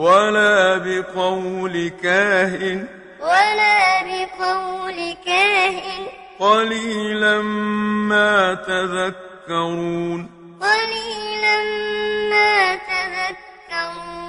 ولا بقول كاهن. ولا بقول كاهن. قليلا ما تذكرون. قليلا ما تذكرون.